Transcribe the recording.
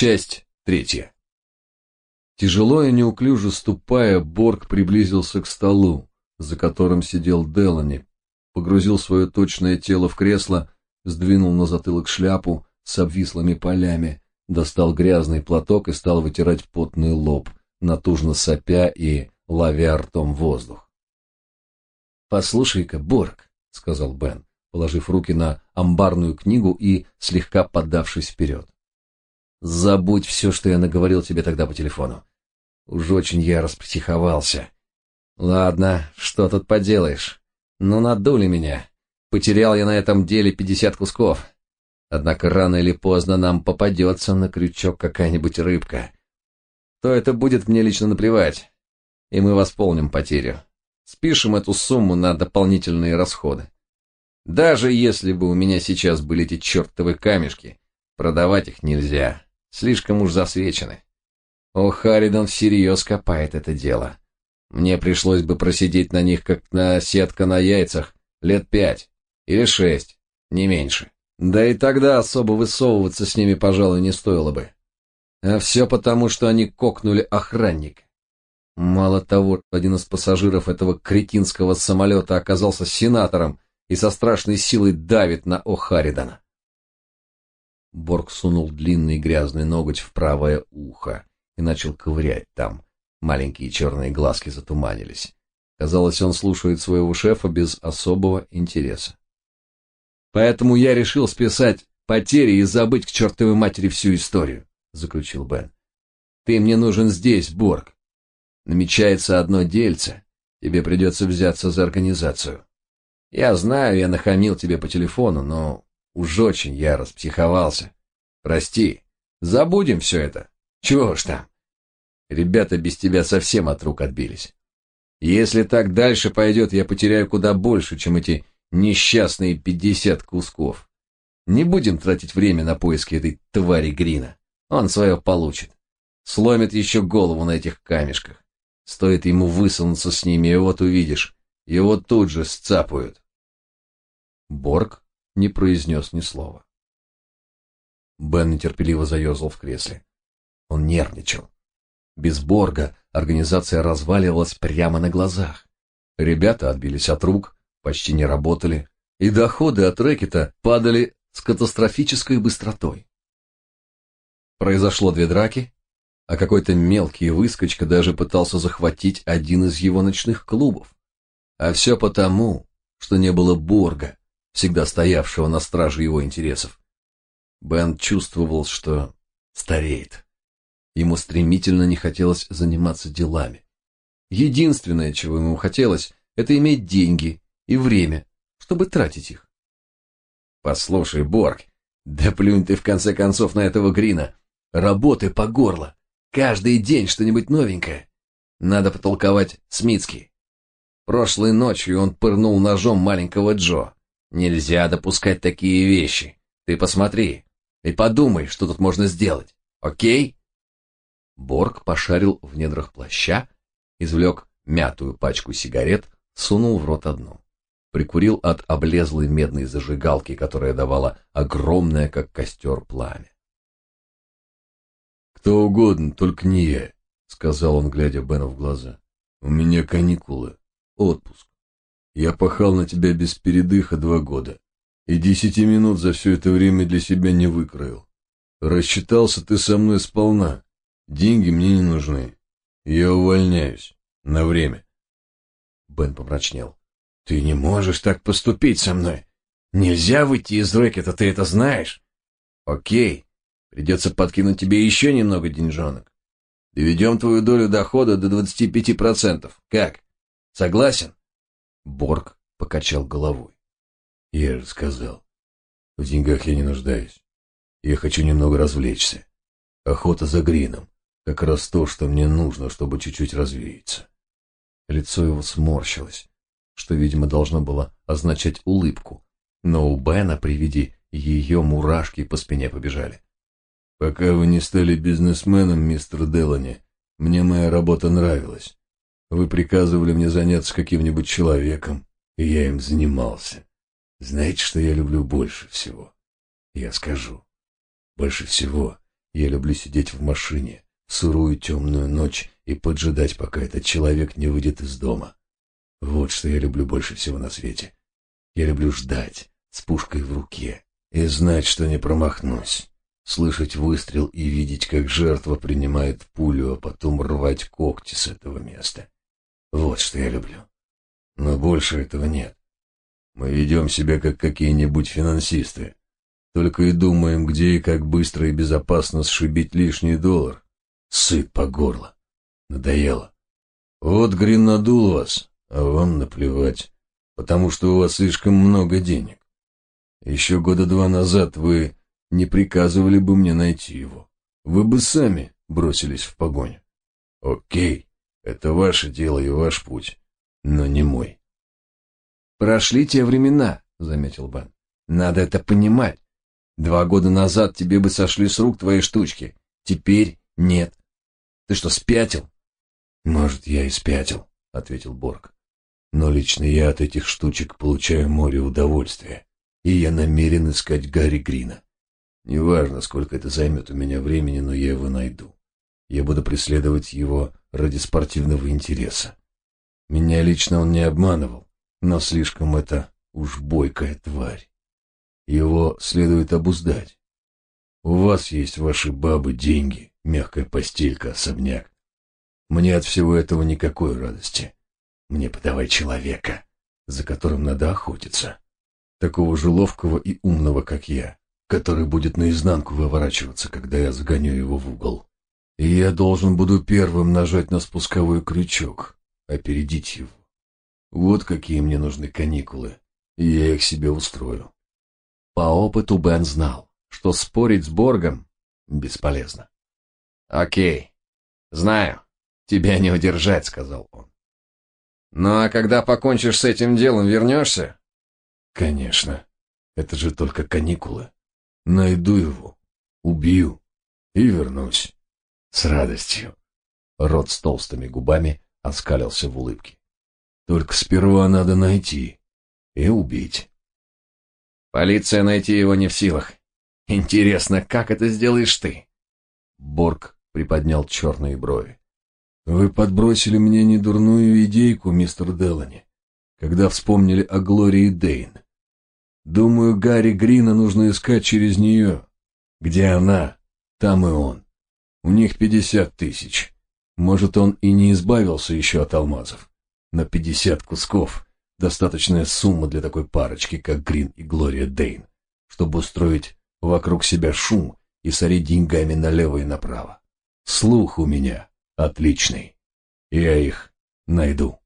Часть третья. Тяжело и неуклюже ступая, Борг приблизился к столу, за которым сидел Делани, погрузил свое точное тело в кресло, сдвинул на затылок шляпу с обвислыми полями, достал грязный платок и стал вытирать потный лоб, натужно сопя и ловя ртом воздух. «Послушай-ка, Борг», — сказал Бен, положив руки на амбарную книгу и слегка подавшись вперед. «Забудь все, что я наговорил тебе тогда по телефону. Уж очень я распсиховался. Ладно, что тут поделаешь? Ну, надули меня. Потерял я на этом деле пятьдесят кусков. Однако рано или поздно нам попадется на крючок какая-нибудь рыбка. То это будет мне лично наплевать, и мы восполним потерю. Спишем эту сумму на дополнительные расходы. Даже если бы у меня сейчас были эти чертовы камешки, продавать их нельзя, слишком уж засвечены. О, Харридан всерьез копает это дело. Мне пришлось бы просидеть на них, как на сетка на яйцах, лет пять или шесть, не меньше. Да и тогда особо высовываться с ними, пожалуй, не стоило бы. А все потому, что они кокнули охранника. Мало того, один из пассажиров этого кретинского самолета оказался сенатором и со страшной силой давит на О'Харридана. Борг сунул длинный грязный ноготь в правое ухо и начал ковырять там. Маленькие черные глазки затуманились. Казалось, он слушает своего шефа без особого интереса. «Поэтому я решил списать потери и забыть к чертовой матери всю историю», — заключил Бен. «Ты мне нужен здесь, Борг. Намечается одно дельце. Тебе придется взяться за организацию. Я знаю, я нахамил тебе по телефону, но уж очень я распсиховался. Прости. Забудем все это. Чего ж там? Ребята без тебя совсем от рук отбились. Если так дальше пойдет, я потеряю куда больше, чем эти несчастные пятьдесят кусков. Не будем тратить время на поиски этой твари Грина. Он свое получит. Сломит еще голову на этих камешках. Стоит ему высунуться с ними, и вот увидишь, его тут же сцапают. Борг не произнес ни слова. Бен нетерпеливо заерзал в кресле. Он нервничал. Без Борга организация разваливалась прямо на глазах. Ребята отбились от рук, почти не работали, и доходы от рэкета падали с катастрофической быстротой. Произошло две драки, а какой-то мелкий выскочка даже пытался захватить один из его ночных клубов. А все потому, что не было Борга, всегда стоявшего на страже его интересов. Бен чувствовал, что стареет. Ему стремительно не хотелось заниматься делами. Единственное, чего ему хотелось, это иметь деньги и время, чтобы тратить их. Послушай, Борг, да плюнь ты в конце концов на этого Грина. Работы по горло. Каждый день что-нибудь новенькое. Надо потолковать с Мицки. Прошлой ночью он пырнул ножом маленького Джо. Нельзя допускать такие вещи. Ты посмотри и подумай, что тут можно сделать. Окей? Борг пошарил в недрах плаща, извлек мятую пачку сигарет, сунул в рот одну. Прикурил от облезлой медной зажигалки, которая давала огромное, как костер, пламя. «Кто угодно, только не я», — сказал он, глядя Бену в глаза. «У меня каникулы, отпуск. Я пахал на тебя без передыха два года, и десяти минут за все это время для себя не выкроил. Рассчитался ты со мной сполна, деньги мне не нужны. Я увольняюсь. На время». Бен помрачнел. «Ты не можешь так поступить со мной. Нельзя выйти из рэкета, ты это знаешь. Окей, Придется подкинуть тебе еще немного деньжонок. Доведем твою долю дохода до 25%. Как? Согласен? Борг покачал головой. Я же сказал, в деньгах я не нуждаюсь. Я хочу немного развлечься. Охота за Грином. Как раз то, что мне нужно, чтобы чуть-чуть развеяться. Лицо его сморщилось, что, видимо, должно было означать улыбку. Но у Бена при виде ее мурашки по спине побежали. Пока вы не стали бизнесменом, мистер Делани, мне моя работа нравилась. Вы приказывали мне заняться каким-нибудь человеком, и я им занимался. Знаете, что я люблю больше всего? Я скажу. Больше всего Я люблю сидеть в машине в сырую темную ночь и поджидать, пока этот человек не выйдет из дома. Вот что я люблю больше всего на свете. Я люблю ждать с пушкой в руке и знать, что не промахнусь. Слышать выстрел и видеть, как жертва принимает пулю, а потом рвать когти с этого места. Вот что я люблю. Но больше этого нет. Мы ведем себя как какие-нибудь финансисты. Только и думаем, где и как быстро и безопасно сшибить лишний доллар. Сыт по горло. Надоело. Вот Грин надул вас, а вам наплевать, потому что у вас слишком много денег. Еще года два назад вы не приказывали бы мне найти его. Вы бы сами бросились в погоню. Окей, это ваше дело и ваш путь, но не мой. Прошли те времена, заметил Бен. Надо это понимать. Два года назад тебе бы сошли с рук твои штучки. Теперь нет. Ты что, спятил? Может, я и спятил, ответил Борг. Но лично я от этих штучек получаю море удовольствия, и я намерен искать Гарри Грина. Неважно, сколько это займет у меня времени, но я его найду. Я буду преследовать его ради спортивного интереса. Меня лично он не обманывал, но слишком это уж бойкая тварь. Его следует обуздать. У вас есть ваши бабы, деньги, мягкая постелька, особняк. Мне от всего этого никакой радости. Мне подавай человека, за которым надо охотиться. Такого же ловкого и умного, как я который будет наизнанку выворачиваться, когда я загоню его в угол. И я должен буду первым нажать на спусковой крючок, опередить его. Вот какие мне нужны каникулы, и я их себе устрою. По опыту Бен знал, что спорить с Боргом бесполезно. «Окей, знаю, тебя не удержать», — сказал он. «Ну а когда покончишь с этим делом, вернешься?» «Конечно, это же только каникулы». Найду его, убью и вернусь. С радостью. Рот с толстыми губами оскалился в улыбке. Только сперва надо найти и убить. Полиция найти его не в силах. Интересно, как это сделаешь ты? Борг приподнял черные брови. Вы подбросили мне недурную идейку, мистер Делани, когда вспомнили о Глории Дейн. Думаю, Гарри Грина нужно искать через нее. Где она, там и он. У них пятьдесят тысяч. Может, он и не избавился еще от алмазов. На пятьдесят кусков — достаточная сумма для такой парочки, как Грин и Глория Дейн, чтобы устроить вокруг себя шум и сорить деньгами налево и направо. Слух у меня отличный. Я их найду.